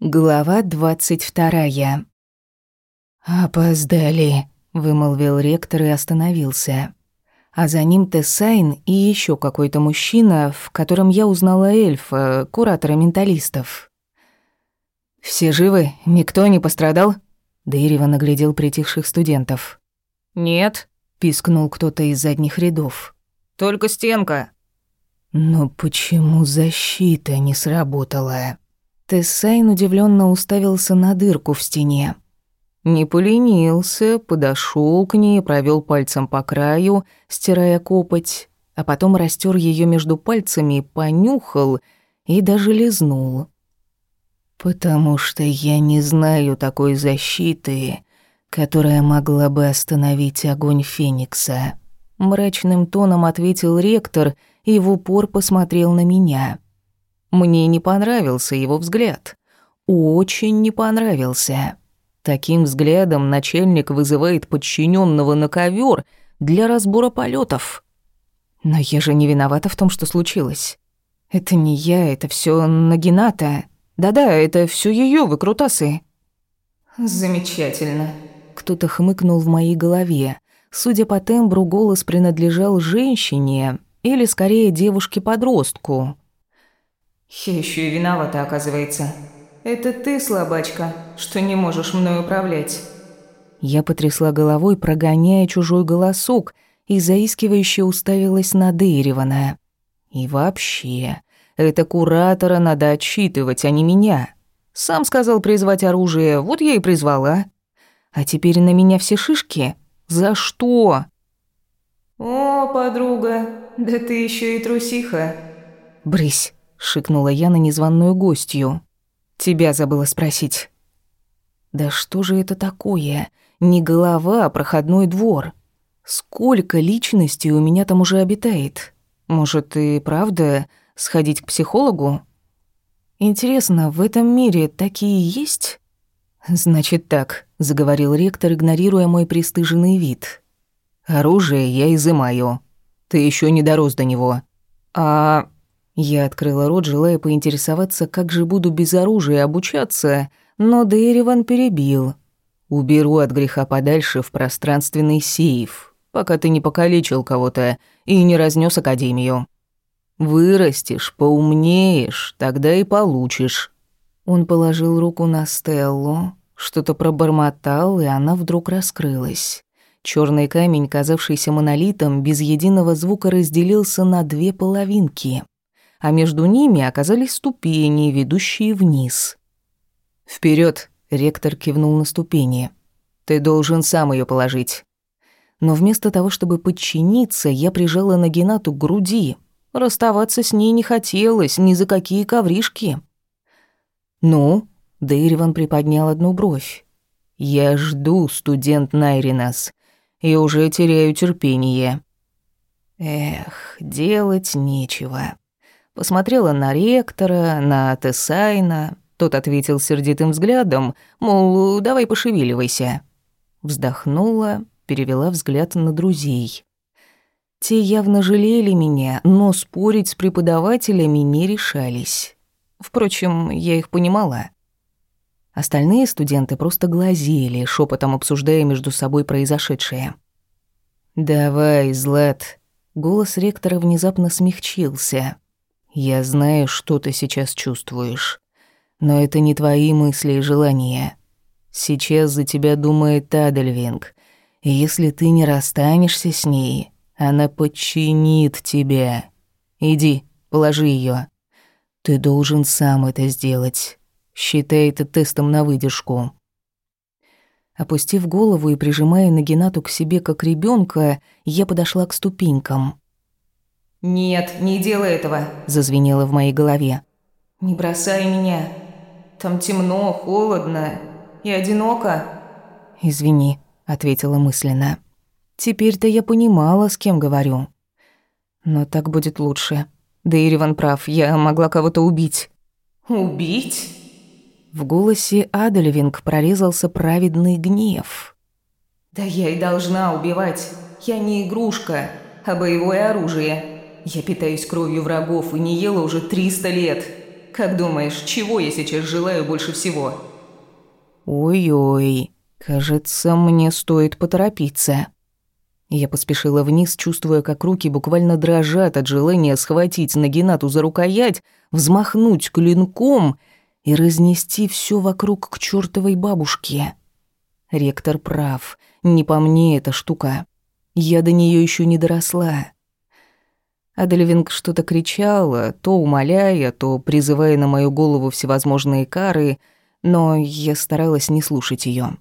Глава двадцать вторая. «Опоздали», — вымолвил ректор и остановился. А за ним Тессайн и еще какой-то мужчина, в котором я узнала эльфа, куратора менталистов. «Все живы? Никто не пострадал?» Дейрева наглядел притихших студентов. «Нет», — пискнул кто-то из задних рядов. «Только стенка». «Но почему защита не сработала?» Тессайн удивленно уставился на дырку в стене. Не поленился, подошел к ней, провел пальцем по краю, стирая копоть, а потом растер ее между пальцами, понюхал и даже лизнул. «Потому что я не знаю такой защиты, которая могла бы остановить огонь Феникса», — мрачным тоном ответил ректор и в упор посмотрел на меня. Мне не понравился его взгляд. Очень не понравился. Таким взглядом начальник вызывает подчиненного на ковер для разбора полетов. Но я же не виновата в том, что случилось. Это не я, это все Нагината. Да-да, это все ее выкрутасы. Замечательно. Кто-то хмыкнул в моей голове. Судя по тембру, голос принадлежал женщине или скорее девушке-подростку. Я еще и виновата, оказывается. Это ты, слабачка, что не можешь мной управлять. Я потрясла головой, прогоняя чужой голосок, и заискивающе уставилась на Дейревана. И вообще, это куратора надо отчитывать, а не меня. Сам сказал призвать оружие, вот я и призвала. А теперь на меня все шишки? За что? О, подруга, да ты еще и трусиха. Брысь шикнула я на незваную гостью. Тебя забыла спросить. Да что же это такое? Не голова, а проходной двор. Сколько личностей у меня там уже обитает? Может, и правда сходить к психологу? Интересно, в этом мире такие есть? Значит так, заговорил ректор, игнорируя мой пристыженный вид. Оружие я изымаю. Ты еще не дорос до него. А я открыла рот, желая поинтересоваться, как же буду без оружия обучаться, но Дейреван перебил. «Уберу от греха подальше в пространственный сейф, пока ты не покалечил кого-то и не разнес академию. Вырастешь, поумнеешь, тогда и получишь». Он положил руку на Стеллу, что-то пробормотал, и она вдруг раскрылась. Черный камень, казавшийся монолитом, без единого звука разделился на две половинки — а между ними оказались ступени, ведущие вниз. Вперед! ректор кивнул на ступени. «Ты должен сам ее положить». Но вместо того, чтобы подчиниться, я прижала Нагинату к груди. Расставаться с ней не хотелось, ни за какие ковришки. «Ну?» — Дейриван приподнял одну бровь. «Я жду, студент Найринас, и уже теряю терпение». Эх, делать нечего. Посмотрела на ректора, на Тесайна. Тот ответил сердитым взглядом, мол, давай пошевеливайся. Вздохнула, перевела взгляд на друзей. Те явно жалели меня, но спорить с преподавателями не решались. Впрочем, я их понимала. Остальные студенты просто глазели, шепотом обсуждая между собой произошедшее. «Давай, Злат». Голос ректора внезапно смягчился. Я знаю, что ты сейчас чувствуешь. Но это не твои мысли и желания. Сейчас за тебя думает Адельвинг. И если ты не расстанешься с ней, она подчинит тебя. Иди, положи ее. Ты должен сам это сделать. Считай это тестом на выдержку. Опустив голову и прижимая Нагинату к себе как ребенка, я подошла к ступенькам. «Нет, не делай этого», – зазвенело в моей голове. «Не бросай меня. Там темно, холодно и одиноко». «Извини», – ответила мысленно. «Теперь-то я понимала, с кем говорю. Но так будет лучше. Да Ириван прав, я могла кого-то убить». «Убить?» В голосе Адельвинг прорезался праведный гнев. «Да я и должна убивать. Я не игрушка, а боевое оружие. Я питаюсь кровью врагов и не ела уже 300 лет. Как думаешь, чего я сейчас желаю больше всего?» «Ой-ой, кажется, мне стоит поторопиться». Я поспешила вниз, чувствуя, как руки буквально дрожат от желания схватить Нагинату за рукоять, взмахнуть клинком и разнести все вокруг к чертовой бабушке. Ректор прав, не по мне эта штука. Я до нее еще не доросла. Адельвинг что-то кричала, то умоляя, то призывая на мою голову всевозможные кары, но я старалась не слушать ее.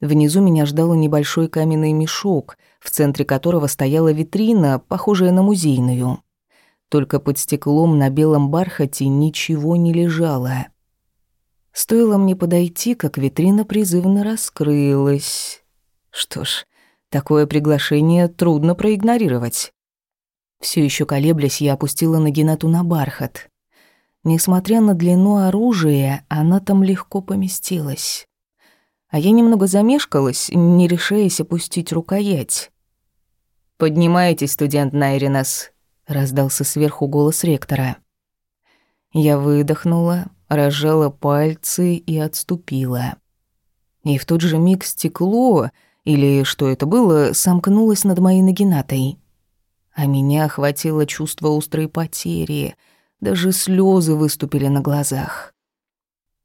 Внизу меня ждал небольшой каменный мешок, в центре которого стояла витрина, похожая на музейную. Только под стеклом на белом бархате ничего не лежало. Стоило мне подойти, как витрина призывно раскрылась. Что ж, такое приглашение трудно проигнорировать. Все еще колеблясь, я опустила Нагинату на бархат. Несмотря на длину оружия, она там легко поместилась. А я немного замешкалась, не решаясь опустить рукоять. «Поднимайтесь, студент Найринас», — раздался сверху голос ректора. Я выдохнула, разжала пальцы и отступила. И в тот же миг стекло, или что это было, сомкнулось над моей нагинатой а меня охватило чувство острой потери, даже слезы выступили на глазах.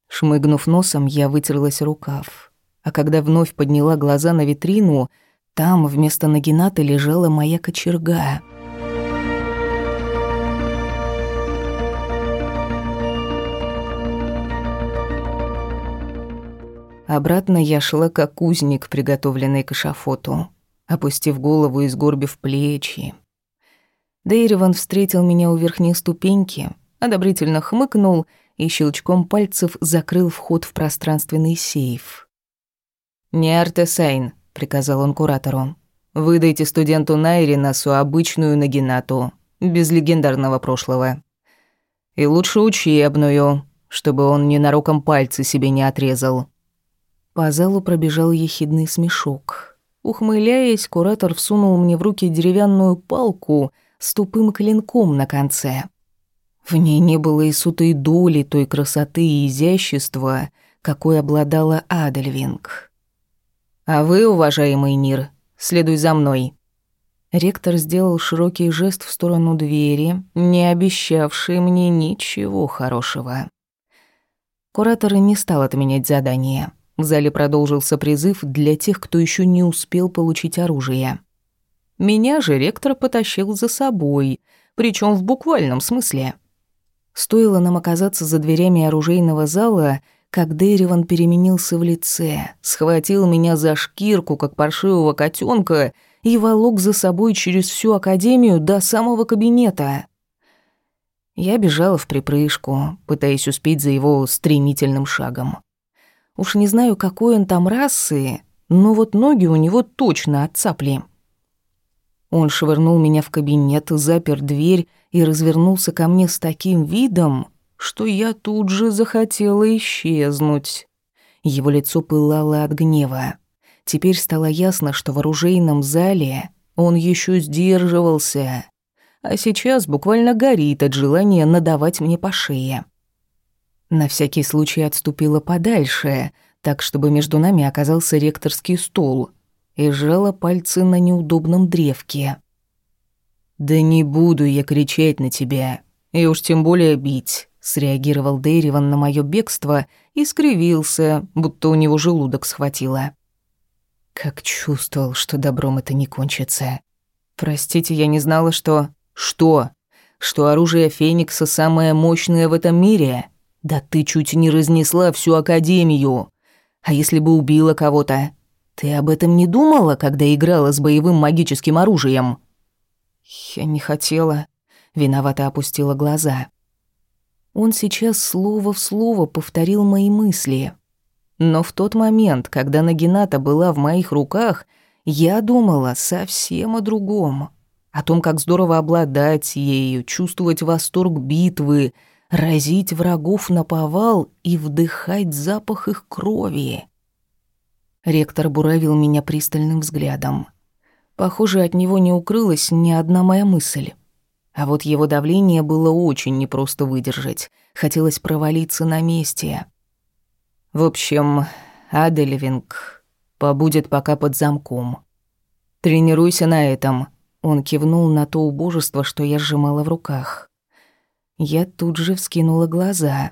Шмыгнув носом, я вытерлась рукав, а когда вновь подняла глаза на витрину, там вместо нагината лежала моя кочерга. Обратно я шла как узник, приготовленный к эшафоту, опустив голову и сгорбив плечи, Дейриван встретил меня у верхней ступеньки, одобрительно хмыкнул и щелчком пальцев закрыл вход в пространственный сейф. «Не Артесайн», — приказал он куратору. «Выдайте студенту Найринасу обычную нагинату, без легендарного прошлого. И лучше учебную, чтобы он ненароком пальцы себе не отрезал». По залу пробежал ехидный смешок. Ухмыляясь, куратор всунул мне в руки деревянную палку — с тупым клинком на конце. В ней не было и сутой доли той красоты и изящества, какой обладала Адельвинг. «А вы, уважаемый Нир, следуй за мной». Ректор сделал широкий жест в сторону двери, не обещавший мне ничего хорошего. Куратор не стал отменять задание. В зале продолжился призыв для тех, кто еще не успел получить оружие. Меня же ректор потащил за собой, причем в буквальном смысле. Стоило нам оказаться за дверями оружейного зала, как Дейриван переменился в лице, схватил меня за шкирку, как паршивого котенка, и волок за собой через всю академию до самого кабинета. Я бежала в припрыжку, пытаясь успеть за его стремительным шагом. Уж не знаю, какой он там расы, но вот ноги у него точно отцапли. Он швырнул меня в кабинет, запер дверь и развернулся ко мне с таким видом, что я тут же захотела исчезнуть. Его лицо пылало от гнева. Теперь стало ясно, что в оружейном зале он еще сдерживался, а сейчас буквально горит от желания надавать мне по шее. На всякий случай отступила подальше, так чтобы между нами оказался ректорский стол — и сжала пальцы на неудобном древке. «Да не буду я кричать на тебя, и уж тем более бить», — среагировал Дейриван на моё бегство и скривился, будто у него желудок схватило. Как чувствовал, что добром это не кончится. Простите, я не знала, что... Что? Что оружие Феникса самое мощное в этом мире? Да ты чуть не разнесла всю Академию. А если бы убила кого-то? Ты об этом не думала, когда играла с боевым магическим оружием? Я не хотела. Виновато опустила глаза. Он сейчас слово в слово повторил мои мысли. Но в тот момент, когда Нагината была в моих руках, я думала совсем о другом. О том, как здорово обладать ею, чувствовать восторг битвы, разить врагов на повал и вдыхать запах их крови. Ректор буравил меня пристальным взглядом. Похоже, от него не укрылась ни одна моя мысль. А вот его давление было очень непросто выдержать. Хотелось провалиться на месте. В общем, Адельвинг побудет пока под замком. Тренируйся на этом. Он кивнул на то убожество, что я сжимала в руках. Я тут же вскинула глаза.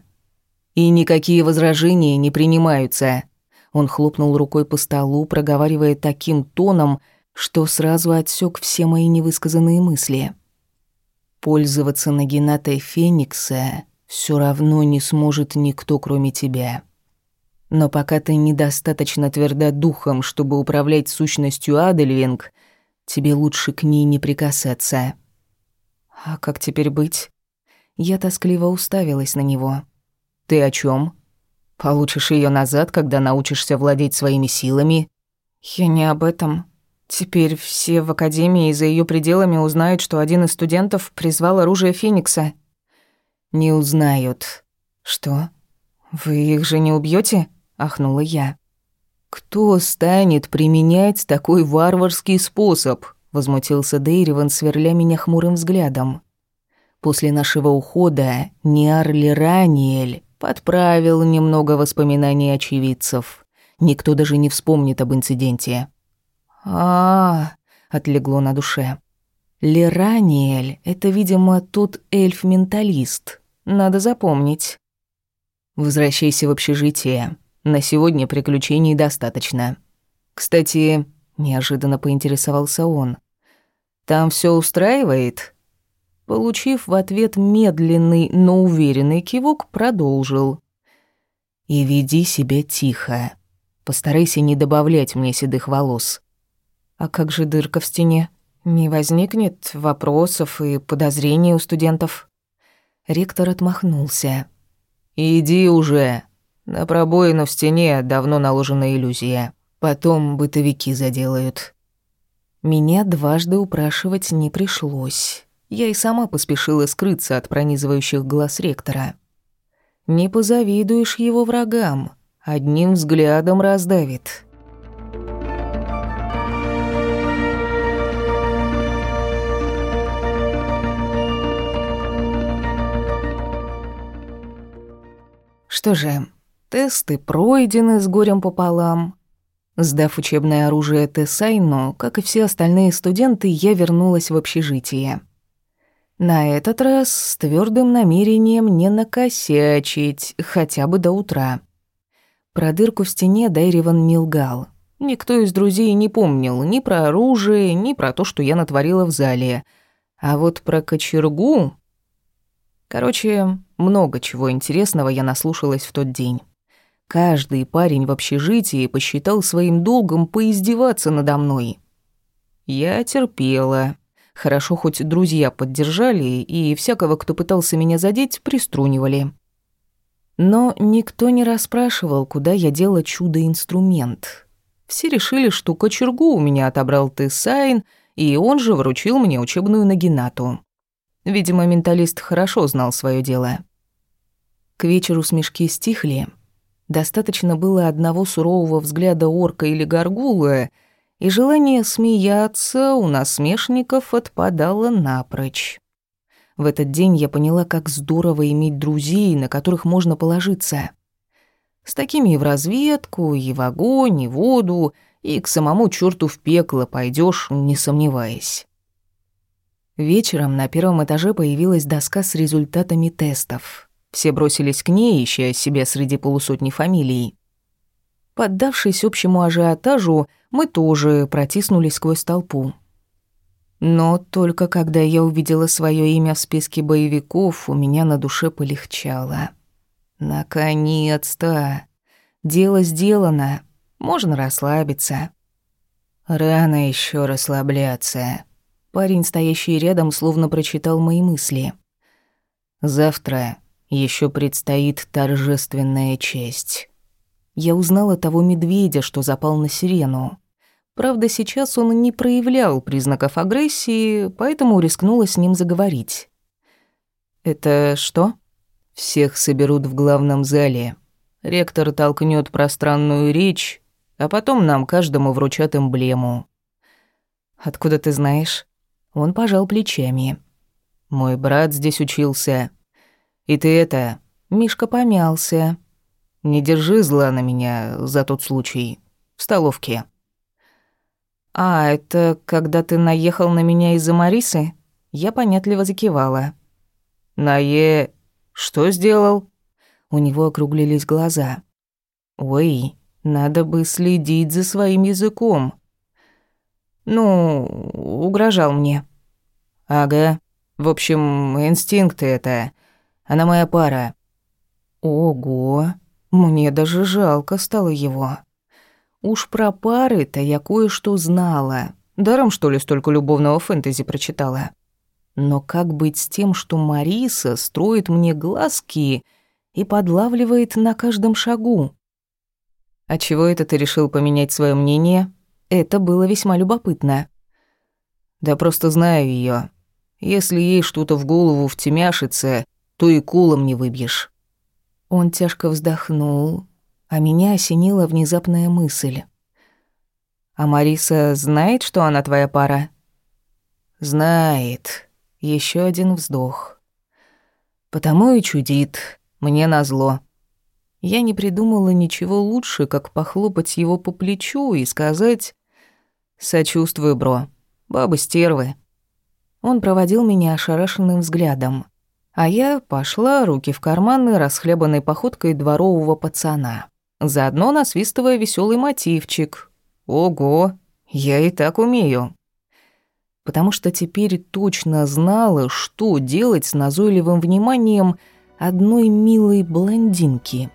И никакие возражения не принимаются. Он хлопнул рукой по столу, проговаривая таким тоном, что сразу отсек все мои невысказанные мысли. Пользоваться нагинатой Феникса все равно не сможет никто, кроме тебя. Но пока ты недостаточно тверда духом, чтобы управлять сущностью Адельвинг, тебе лучше к ней не прикасаться. А как теперь быть? Я тоскливо уставилась на него. Ты о чем? Получишь ее назад, когда научишься владеть своими силами? Я не об этом. Теперь все в академии и за ее пределами узнают, что один из студентов призвал оружие Феникса. Не узнают. Что? Вы их же не убьете? ахнула я. Кто станет применять такой варварский способ? возмутился Дейриван, сверля меня хмурым взглядом. После нашего ухода Ниарли Раниэль подправил немного воспоминаний очевидцев. Никто даже не вспомнит об инциденте а, отлегло на душе. Лераниэль — это, видимо, тот эльф-менталист. Надо запомнить. Возвращайся в общежитие. На сегодня приключений достаточно. Кстати, неожиданно поинтересовался он. Там все устраивает? Получив в ответ медленный, но уверенный кивок, продолжил. И веди себя тихо. Постарайся не добавлять мне седых волос. А как же дырка в стене? Не возникнет вопросов и подозрений у студентов? Ректор отмахнулся. «Иди уже. На пробоину в стене давно наложена иллюзия. Потом бытовики заделают». Меня дважды упрашивать не пришлось. Я и сама поспешила скрыться от пронизывающих глаз ректора. Не позавидуешь его врагам, одним взглядом раздавит. Что же, тесты пройдены с горем пополам. Сдав учебное оружие Тесайну, как и все остальные студенты, я вернулась в общежитие. На этот раз с твердым намерением не накосячить, хотя бы до утра. Про дырку в стене Дайриван не лгал. Никто из друзей не помнил ни про оружие, ни про то, что я натворила в зале. А вот про кочергу Короче, много чего интересного я наслушалась в тот день. Каждый парень в общежитии посчитал своим долгом поиздеваться надо мной. Я терпела. Хорошо, хоть друзья поддержали, и всякого, кто пытался меня задеть, приструнивали. Но никто не расспрашивал, куда я дела чудо-инструмент. Все решили, что кочергу у меня отобрал Тесайн, и он же вручил мне учебную нагинату. Видимо, менталист хорошо знал свое дело. К вечеру смешки стихли. Достаточно было одного сурового взгляда орка или горгулы, и желание смеяться у насмешников отпадало напрочь. В этот день я поняла, как здорово иметь друзей, на которых можно положиться. С такими и в разведку, и в огонь, и в воду, и к самому черту в пекло пойдешь, не сомневаясь. Вечером на первом этаже появилась доска с результатами тестов. Все бросились к ней, ища себя среди полусотни фамилий. Поддавшись общему ажиотажу, мы тоже протиснулись сквозь толпу. Но только когда я увидела свое имя в списке боевиков, у меня на душе полегчало. Наконец-то! Дело сделано. Можно расслабиться. Рано еще расслабляться. Парень, стоящий рядом, словно прочитал мои мысли. «Завтра еще предстоит торжественная честь». Я узнала того медведя, что запал на сирену. Правда, сейчас он не проявлял признаков агрессии, поэтому рискнула с ним заговорить. «Это что?» «Всех соберут в главном зале. Ректор толкнет пространную речь, а потом нам каждому вручат эмблему». «Откуда ты знаешь?» Он пожал плечами. Мой брат здесь учился. И ты это...» Мишка помялся. «Не держи зла на меня за тот случай. В столовке». «А, это когда ты наехал на меня из-за Марисы?» Я понятливо закивала. «Нае... что сделал?» У него округлились глаза. «Ой, надо бы следить за своим языком». «Ну, угрожал мне». «Ага. В общем, инстинкты это. Она моя пара». «Ого, мне даже жалко стало его». Уж про пары-то я кое-что знала. Даром, что ли, столько любовного фэнтези прочитала. Но как быть с тем, что Мариса строит мне глазки и подлавливает на каждом шагу? А чего это ты решил поменять свое мнение? Это было весьма любопытно. Да просто знаю ее. Если ей что-то в голову втемяшится, то и кулом не выбьешь. Он тяжко вздохнул, а меня осенила внезапная мысль. «А Мариса знает, что она твоя пара?» «Знает». Еще один вздох. «Потому и чудит. Мне назло». Я не придумала ничего лучше, как похлопать его по плечу и сказать «Сочувствую, бро. Бабы стервы». Он проводил меня ошарашенным взглядом, а я пошла, руки в карманы, расхлебанной походкой дворового пацана заодно насвистывая веселый мотивчик. Ого, я и так умею. Потому что теперь точно знала, что делать с назойливым вниманием одной милой блондинки –